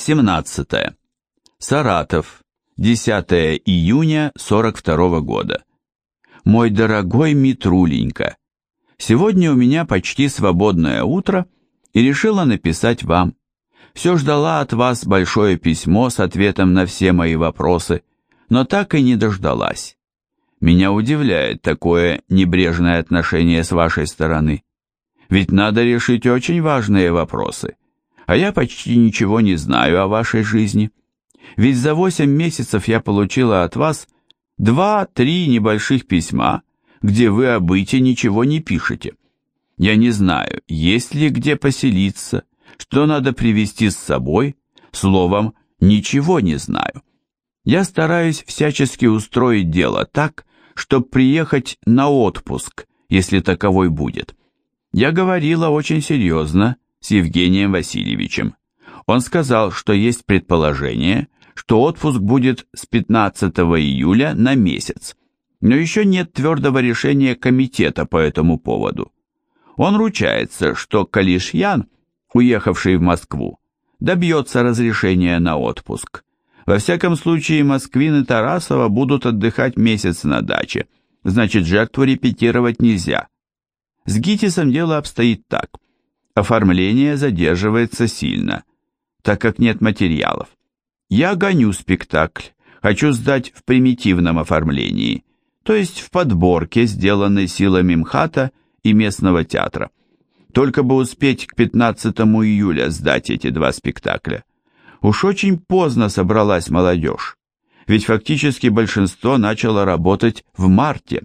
17. Саратов. 10 июня 42 года. Мой дорогой Митруленька, сегодня у меня почти свободное утро, и решила написать вам. Все ждала от вас большое письмо с ответом на все мои вопросы, но так и не дождалась. Меня удивляет такое небрежное отношение с вашей стороны. Ведь надо решить очень важные вопросы а я почти ничего не знаю о вашей жизни. Ведь за восемь месяцев я получила от вас два-три небольших письма, где вы о быте ничего не пишете. Я не знаю, есть ли где поселиться, что надо привезти с собой, словом, ничего не знаю. Я стараюсь всячески устроить дело так, чтобы приехать на отпуск, если таковой будет. Я говорила очень серьезно, с Евгением Васильевичем. Он сказал, что есть предположение, что отпуск будет с 15 июля на месяц, но еще нет твердого решения комитета по этому поводу. Он ручается, что Калишьян, уехавший в Москву, добьется разрешения на отпуск. Во всяком случае, Москвин и Тарасова будут отдыхать месяц на даче, значит, жертву репетировать нельзя. С Гитисом дело обстоит так – оформление задерживается сильно, так как нет материалов. Я гоню спектакль, хочу сдать в примитивном оформлении, то есть в подборке, сделанной силами МХАТа и местного театра. Только бы успеть к 15 июля сдать эти два спектакля. Уж очень поздно собралась молодежь, ведь фактически большинство начало работать в марте.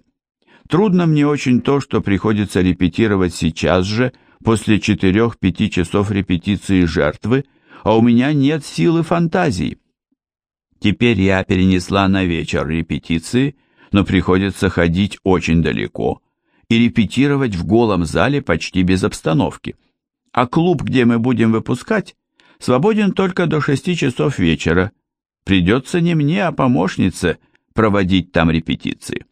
Трудно мне очень то, что приходится репетировать сейчас же – после четырех-пяти часов репетиции жертвы, а у меня нет силы фантазии. Теперь я перенесла на вечер репетиции, но приходится ходить очень далеко и репетировать в голом зале почти без обстановки. А клуб, где мы будем выпускать, свободен только до шести часов вечера. Придется не мне, а помощнице проводить там репетиции.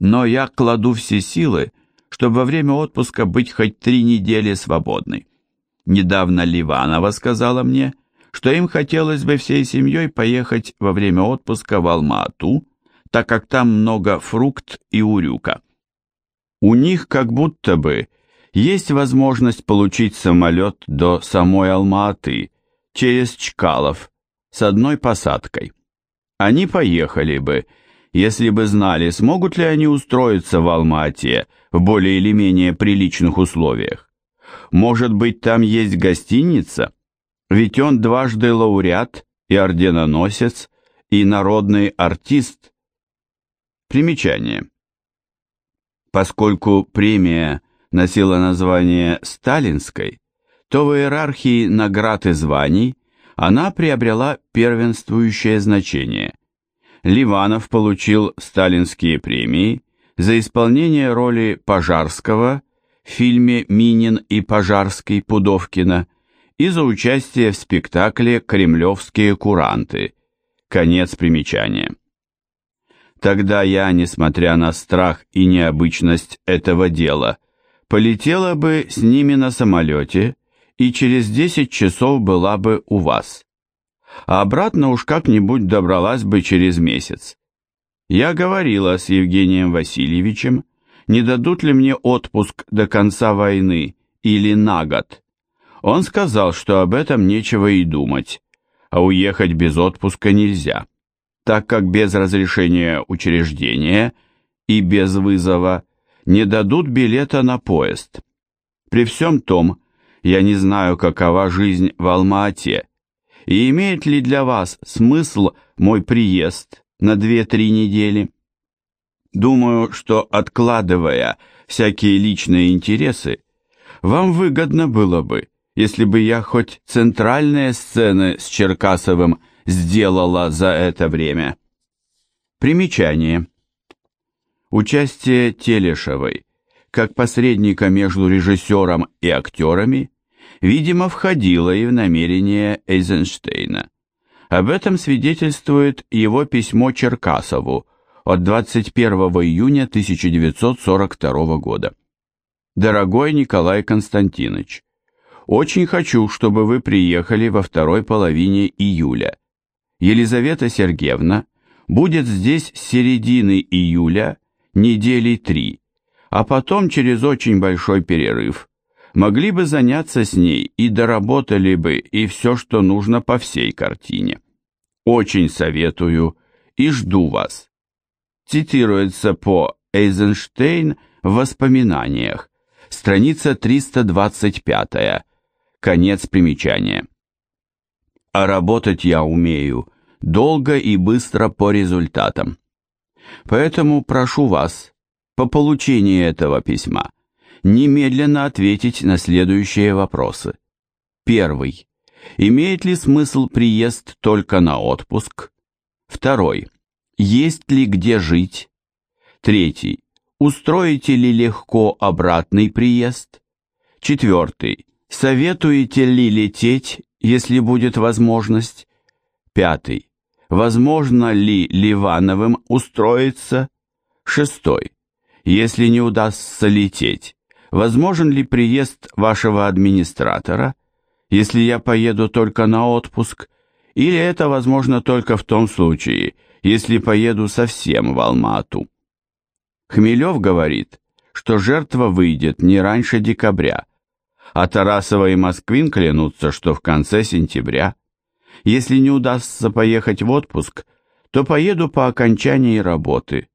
Но я кладу все силы, чтобы во время отпуска быть хоть три недели свободной. Недавно Ливанова сказала мне, что им хотелось бы всей семьей поехать во время отпуска в Алма-Ату, так как там много фрукт и урюка. У них как будто бы есть возможность получить самолет до самой Алма-Аты через Чкалов с одной посадкой. Они поехали бы, если бы знали, смогут ли они устроиться в Алма-Ате в более или менее приличных условиях. Может быть, там есть гостиница? Ведь он дважды лауреат и орденоносец, и народный артист. Примечание. Поскольку премия носила название «Сталинской», то в иерархии наград и званий она приобрела первенствующее значение. Ливанов получил сталинские премии за исполнение роли Пожарского в фильме «Минин и Пожарский» Пудовкина и за участие в спектакле «Кремлевские куранты». Конец примечания. Тогда я, несмотря на страх и необычность этого дела, полетела бы с ними на самолете и через 10 часов была бы у вас а обратно уж как-нибудь добралась бы через месяц. Я говорила с Евгением Васильевичем, не дадут ли мне отпуск до конца войны или на год. Он сказал, что об этом нечего и думать, а уехать без отпуска нельзя, так как без разрешения учреждения и без вызова не дадут билета на поезд. При всем том, я не знаю, какова жизнь в Алма-Ате, и имеет ли для вас смысл мой приезд на 2-3 недели? Думаю, что откладывая всякие личные интересы, вам выгодно было бы, если бы я хоть центральные сцены с Черкасовым сделала за это время. Примечание. Участие Телешевой как посредника между режиссером и актерами видимо, входило и в намерение Эйзенштейна. Об этом свидетельствует его письмо Черкасову от 21 июня 1942 года. «Дорогой Николай Константинович, Очень хочу, чтобы вы приехали во второй половине июля. Елизавета Сергеевна будет здесь с середины июля, недели три, а потом через очень большой перерыв. Могли бы заняться с ней и доработали бы и все, что нужно по всей картине. Очень советую и жду вас. Цитируется по Эйзенштейн в воспоминаниях, страница 325, конец примечания. А работать я умею долго и быстро по результатам. Поэтому прошу вас, по получении этого письма, немедленно ответить на следующие вопросы. Первый. Имеет ли смысл приезд только на отпуск? Второй. Есть ли где жить? Третий. Устроите ли легко обратный приезд? Четвертый. Советуете ли лететь, если будет возможность? Пятый. Возможно ли Ливановым устроиться? Шестой. Если не удастся лететь, возможен ли приезд вашего администратора? Если я поеду только на отпуск, или это возможно только в том случае, если поеду совсем в Алма-Ату? Хмелев говорит, что жертва выйдет не раньше декабря, а Тарасова и Москвин клянутся, что в конце сентября. Если не удастся поехать в отпуск, то поеду по окончании работы.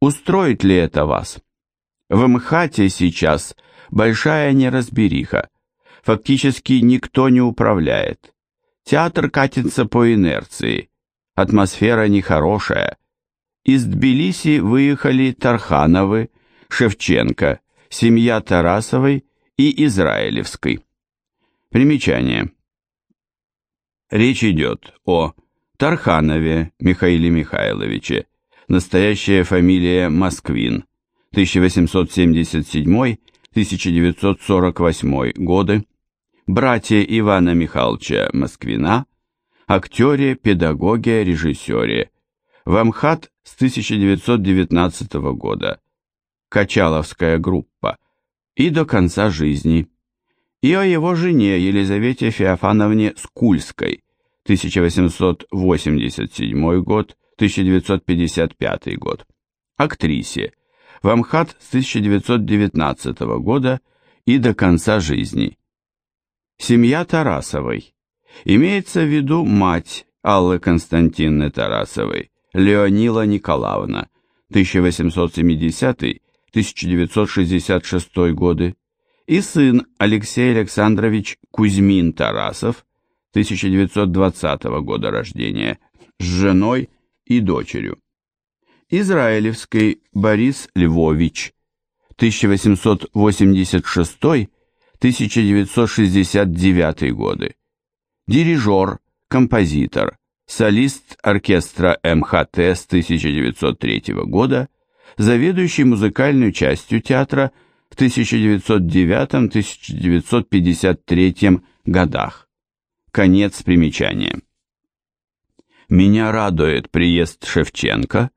Устроит ли это вас? В МХАТе сейчас большая неразбериха. Фактически никто не управляет. Театр катится по инерции. Атмосфера нехорошая. Из Тбилиси выехали Тархановы, Шевченко, семья Тарасовой и Израилевской. Примечание. Речь идет о Тарханове Михаиле Михайловиче, настоящая фамилия Москвин, 1877-1948 годы, братья Ивана Михайловича Москвина, актере, педагоге, режиссере, в Амхат с 1919 года, Качаловская группа, и до конца жизни, и о его жене Елизавете Феофановне Скульской, 1887 год, 1955 год, актрисе, в Амхат с 1919 года и до конца жизни. Семья Тарасовой. Имеется в виду мать Аллы Константинны Тарасовой, Леонила Николаевна, 1870-1966 годы, и сын Алексей Александрович Кузьмин Тарасов, 1920 года рождения, с женой и дочерью. Израилевский Борис Львович, 1886-1969 годы, дирижер, композитор, солист оркестра МХТ с 1903 года, заведующий музыкальной частью театра в 1909-1953 годах. Конец примечания. Меня радует приезд Шевченко,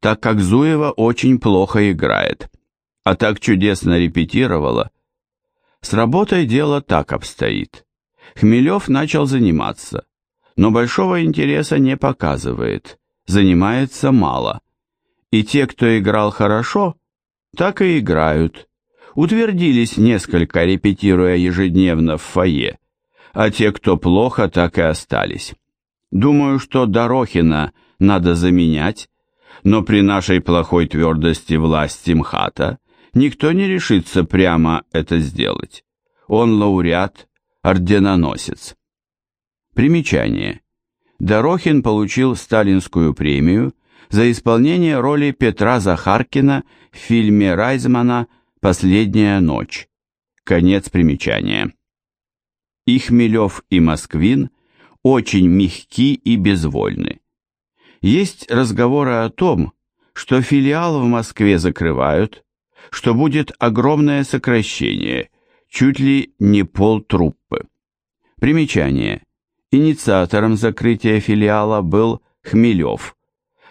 так как Зуева очень плохо играет, а так чудесно репетировала. С работой дело так обстоит. Хмелев начал заниматься, но большого интереса не показывает, занимается мало. И те, кто играл хорошо, так и играют. Утвердились несколько, репетируя ежедневно в фойе, а те, кто плохо, так и остались. Думаю, что Дорохина надо заменять, но при нашей плохой твердости власти МХАТа никто не решится прямо это сделать. Он лауреат, орденоносец. Примечание. Дорохин получил сталинскую премию за исполнение роли Петра Захаркина в фильме Райзмана «Последняя ночь». Конец примечания. И и Москвин очень мягки и безвольны. Есть разговоры о том, что филиал в Москве закрывают, что будет огромное сокращение, чуть ли не полтруппы. Примечание. Инициатором закрытия филиала был Хмелев.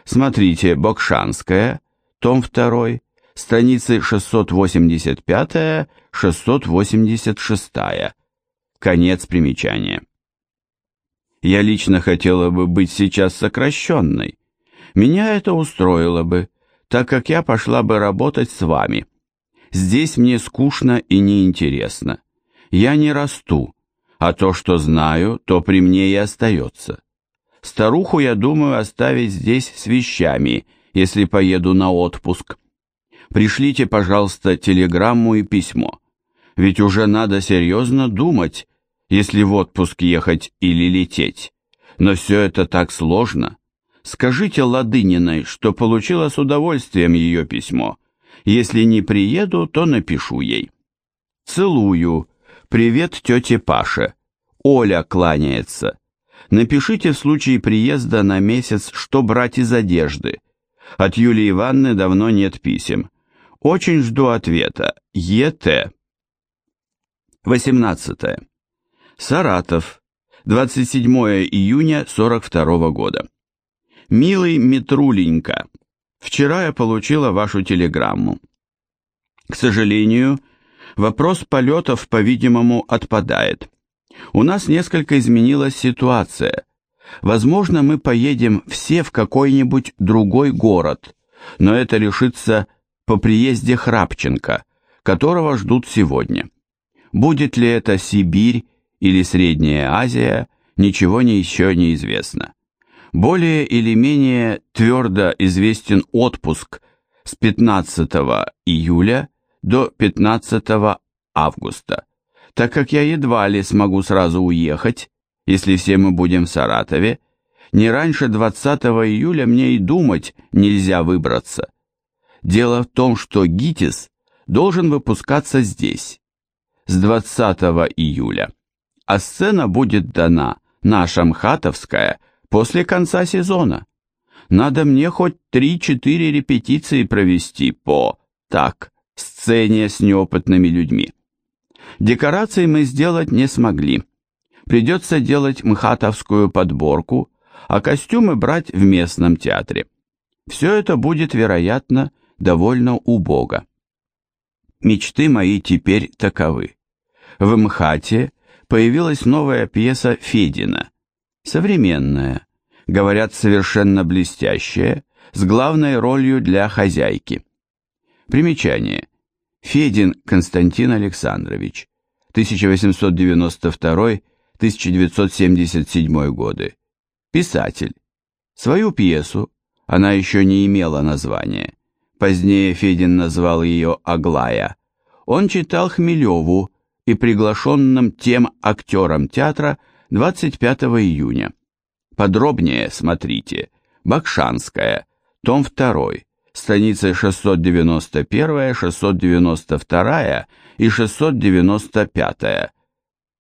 Смотрите Бокшанская, том 2, страницы 685-686. Конец примечания. Я лично хотела бы быть сейчас сокращенной. Меня это устроило бы, так как я пошла бы работать с вами. Здесь мне скучно и неинтересно. Я не расту, а то, что знаю, то при мне и остается. Старуху я думаю оставить здесь с вещами, если поеду на отпуск. Пришлите, пожалуйста, телеграмму и письмо. Ведь уже надо серьезно думать, если в отпуск ехать или лететь. Но все это так сложно. Скажите Ладыниной, что получила с удовольствием ее письмо. Если не приеду, то напишу ей. Целую. Привет тете Паше. Оля кланяется. Напишите в случае приезда на месяц, что брать из одежды. От Юлии Ивановны давно нет писем. Очень жду ответа. Е.Т. 18. Саратов. 27 июня 42 года. Милый Митруленька, вчера я получила вашу телеграмму. К сожалению, вопрос полетов, по-видимому, отпадает. У нас несколько изменилась ситуация. Возможно, мы поедем все в какой-нибудь другой город, но это решится по приезде Храпченко, которого ждут сегодня. Будет ли это Сибирь или Средняя Азия, ничего не еще не известно. Более или менее твердо известен отпуск с 15 июля до 15 августа, так как я едва ли смогу сразу уехать, если все мы будем в Саратове, не раньше 20 июля мне и думать нельзя выбраться. Дело в том, что ГИТИС должен выпускаться здесь, с 20 июля, а сцена будет дана наша Мхатовская после конца сезона. Надо мне хоть 3-4 репетиции провести по, так, сцене с неопытными людьми. Декорации мы сделать не смогли. Придется делать мхатовскую подборку, а костюмы брать в местном театре. Все это будет, вероятно, довольно убого. Мечты мои теперь таковы. В МХАТе появилась новая пьеса Федина, современная, говорят, совершенно блестящая, с главной ролью для хозяйки. Примечание. Федин Константин Александрович, 1892-1977 годы. Писатель. Свою пьесу, она еще не имела названия, позднее Федин назвал ее «Аглая», он читал Хмелеву и приглашенным тем актерам театра 25 июня. Подробнее смотрите Бакшанская, том 2, страницы 691, 692 и 695.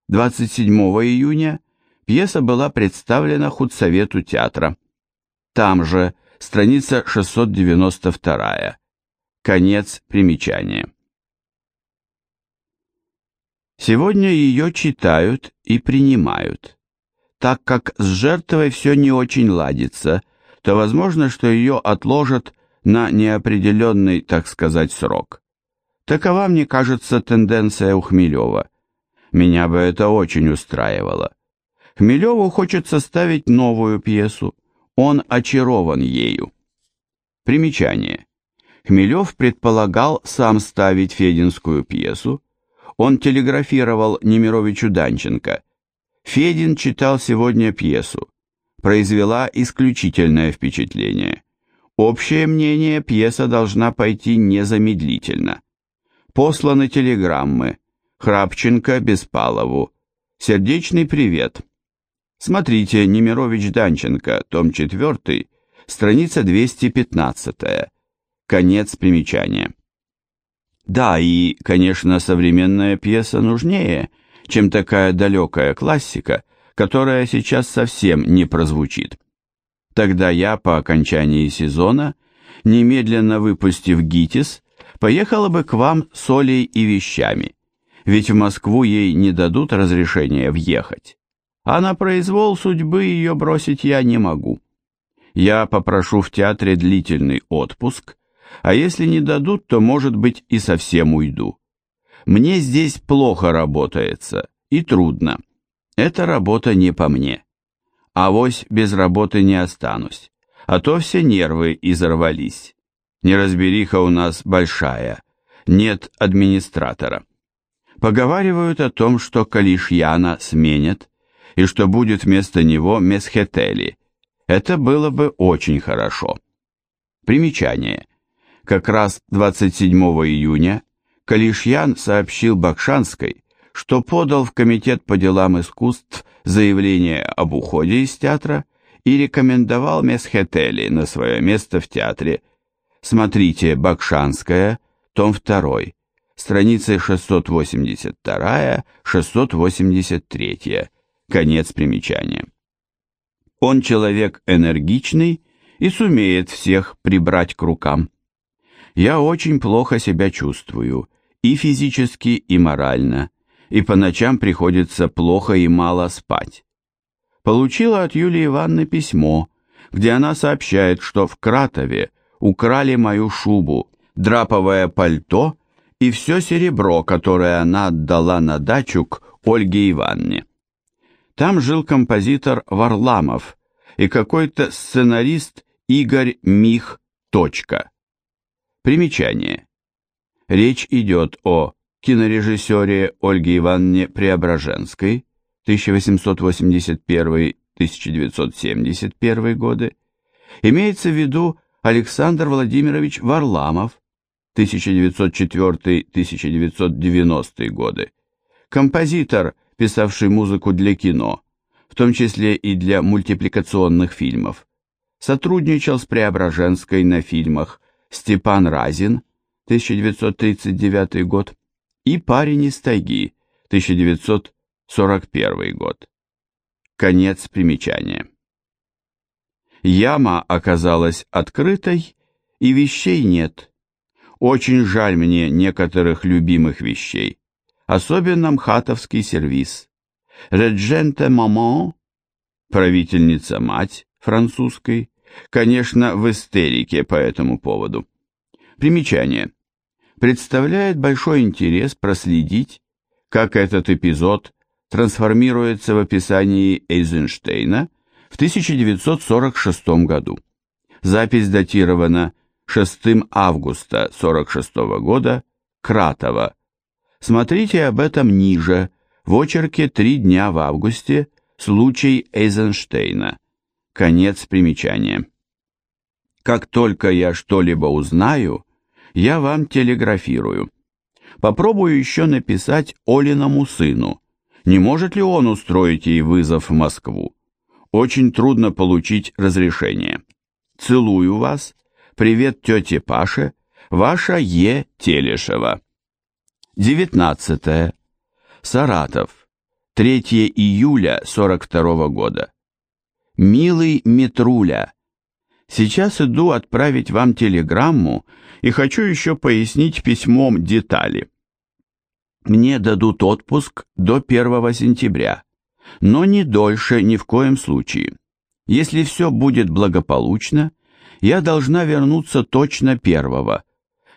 27 июня пьеса была представлена худсовету театра. Там же страница 692. Конец примечания. Сегодня ее читают и принимают. Так как с жертвой все не очень ладится, то возможно, что ее отложат на неопределенный, так сказать, срок. Такова, мне кажется, тенденция у Хмелева. Меня бы это очень устраивало. Хмелеву хочется ставить новую пьесу. Он очарован ею. Примечание. Хмелев предполагал сам ставить фединскую пьесу, он телеграфировал Немировичу Данченко. Федин читал сегодня пьесу. Произвела исключительное впечатление. Общее мнение, пьеса должна пойти незамедлительно. Посланы телеграммы. Храпченко Беспалову. Сердечный привет. Смотрите, Немирович Данченко, том 4, страница 215. Конец примечания. Да, и, конечно, современная пьеса нужнее, чем такая далекая классика, которая сейчас совсем не прозвучит. Тогда я по окончании сезона, немедленно выпустив ГИТИС, поехала бы к вам с Олей и вещами, ведь в Москву ей не дадут разрешения въехать. А на произвол судьбы ее бросить я не могу. Я попрошу в театре длительный отпуск, а если не дадут, то, может быть, и совсем уйду. Мне здесь плохо работается, и трудно. Эта работа не по мне. Авось без работы не останусь, а то все нервы изорвались. Неразбериха у нас большая, нет администратора. Поговаривают о том, что Калишьяна сменят, и что будет вместо него Месхетели. Это было бы очень хорошо. Примечание. Как раз 27 июня Калишьян сообщил Бакшанской, что подал в Комитет по делам искусств заявление об уходе из театра и рекомендовал Месхетели на свое место в театре. Смотрите «Бакшанская», том 2, страницы 682-683, конец примечания. Он человек энергичный и сумеет всех прибрать к рукам. Я очень плохо себя чувствую, и физически, и морально, и по ночам приходится плохо и мало спать. Получила от Юлии Ивановны письмо, где она сообщает, что в Кратове украли мою шубу, драповое пальто и все серебро, которое она отдала на дачу к Ольге Ивановне. Там жил композитор Варламов и какой-то сценарист Игорь Мих. Точка. Примечание. Речь идет о кинорежиссере Ольге Ивановне Преображенской 1881-1971 годы. Имеется в виду Александр Владимирович Варламов 1904-1990 годы. Композитор, писавший музыку для кино, в том числе и для мультипликационных фильмов. Сотрудничал с Преображенской на фильмах Степан Разин, 1939 год, и Парень из тайги, 1941 год. Конец примечания. Яма оказалась открытой, и вещей нет. Очень жаль мне некоторых любимых вещей, особенно мхатовский сервиз. Редженте Мамон, правительница-мать французской, конечно, в истерике по этому поводу. Примечание. Представляет большой интерес проследить, как этот эпизод трансформируется в описании Эйзенштейна в 1946 году. Запись датирована 6 августа 46 года, Кратово. Смотрите об этом ниже, в очерке «Три дня в августе. Случай Эйзенштейна». Конец примечания. Как только я что-либо узнаю, я вам телеграфирую. Попробую еще написать Олиному сыну. Не может ли он устроить ей вызов в Москву? Очень трудно получить разрешение. Целую вас. Привет тете Паше. Ваша Е. Телешева. 19. Саратов. 3 июля 42 года. Милый Митруля, сейчас иду отправить вам телеграмму и хочу еще пояснить письмом детали. Мне дадут отпуск до 1 сентября, но не дольше ни в коем случае. Если все будет благополучно, я должна вернуться точно первого.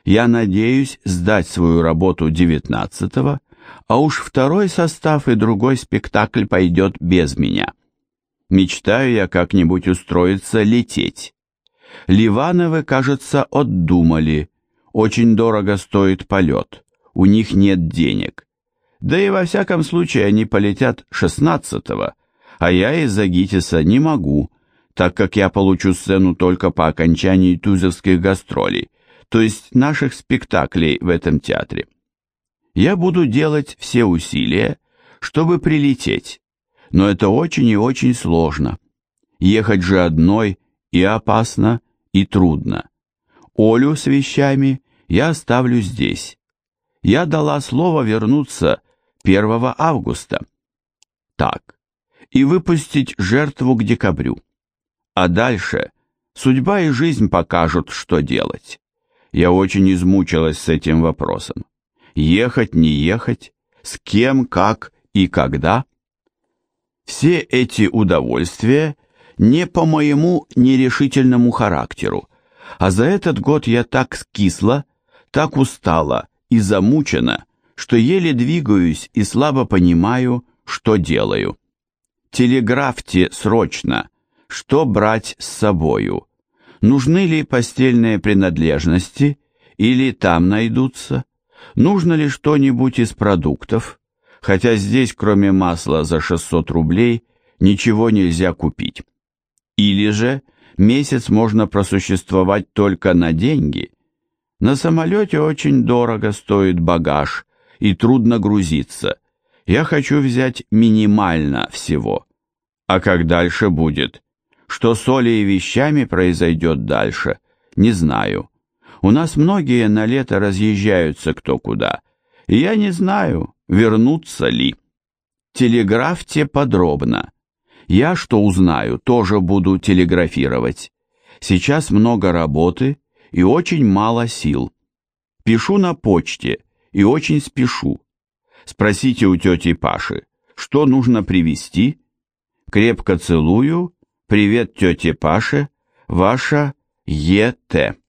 Я надеюсь сдать свою работу 19-го, а уж второй состав и другой спектакль пойдет без меня. Мечтаю я как-нибудь устроиться лететь. Ливановы, кажется, отдумали. Очень дорого стоит полет. У них нет денег. Да и во всяком случае они полетят 16-го, а я из-за ГИТИСа не могу, так как я получу сцену только по окончании тузовских гастролей, то есть наших спектаклей в этом театре. Я буду делать все усилия, чтобы прилететь, но это очень и очень сложно. Ехать же одной и опасно, и трудно. Олю с вещами я оставлю здесь. Я дала слово вернуться 1 августа. Так, и выпустить жертву к декабрю. А дальше судьба и жизнь покажут, что делать. Я очень измучилась с этим вопросом. Ехать, не ехать, с кем, как и когда – все эти удовольствия не по моему нерешительному характеру, а за этот год я так скисла, так устала и замучена, что еле двигаюсь и слабо понимаю, что делаю. Телеграфьте срочно, что брать с собою. Нужны ли постельные принадлежности или там найдутся? Нужно ли что-нибудь из продуктов? Хотя здесь, кроме масла за 600 рублей, ничего нельзя купить. Или же месяц можно просуществовать только на деньги. На самолете очень дорого стоит багаж и трудно грузиться. Я хочу взять минимально всего. А как дальше будет? Что с Олей и вещами произойдет дальше, не знаю. У нас многие на лето разъезжаются кто куда, и я не знаю, вернутся ли. Телеграфьте подробно. Я что узнаю, тоже буду телеграфировать. Сейчас много работы и очень мало сил. Пишу на почте и очень спешу. Спросите у тети Паши, что нужно привезти. Крепко целую. Привет тете Паше. Ваша Е.Т.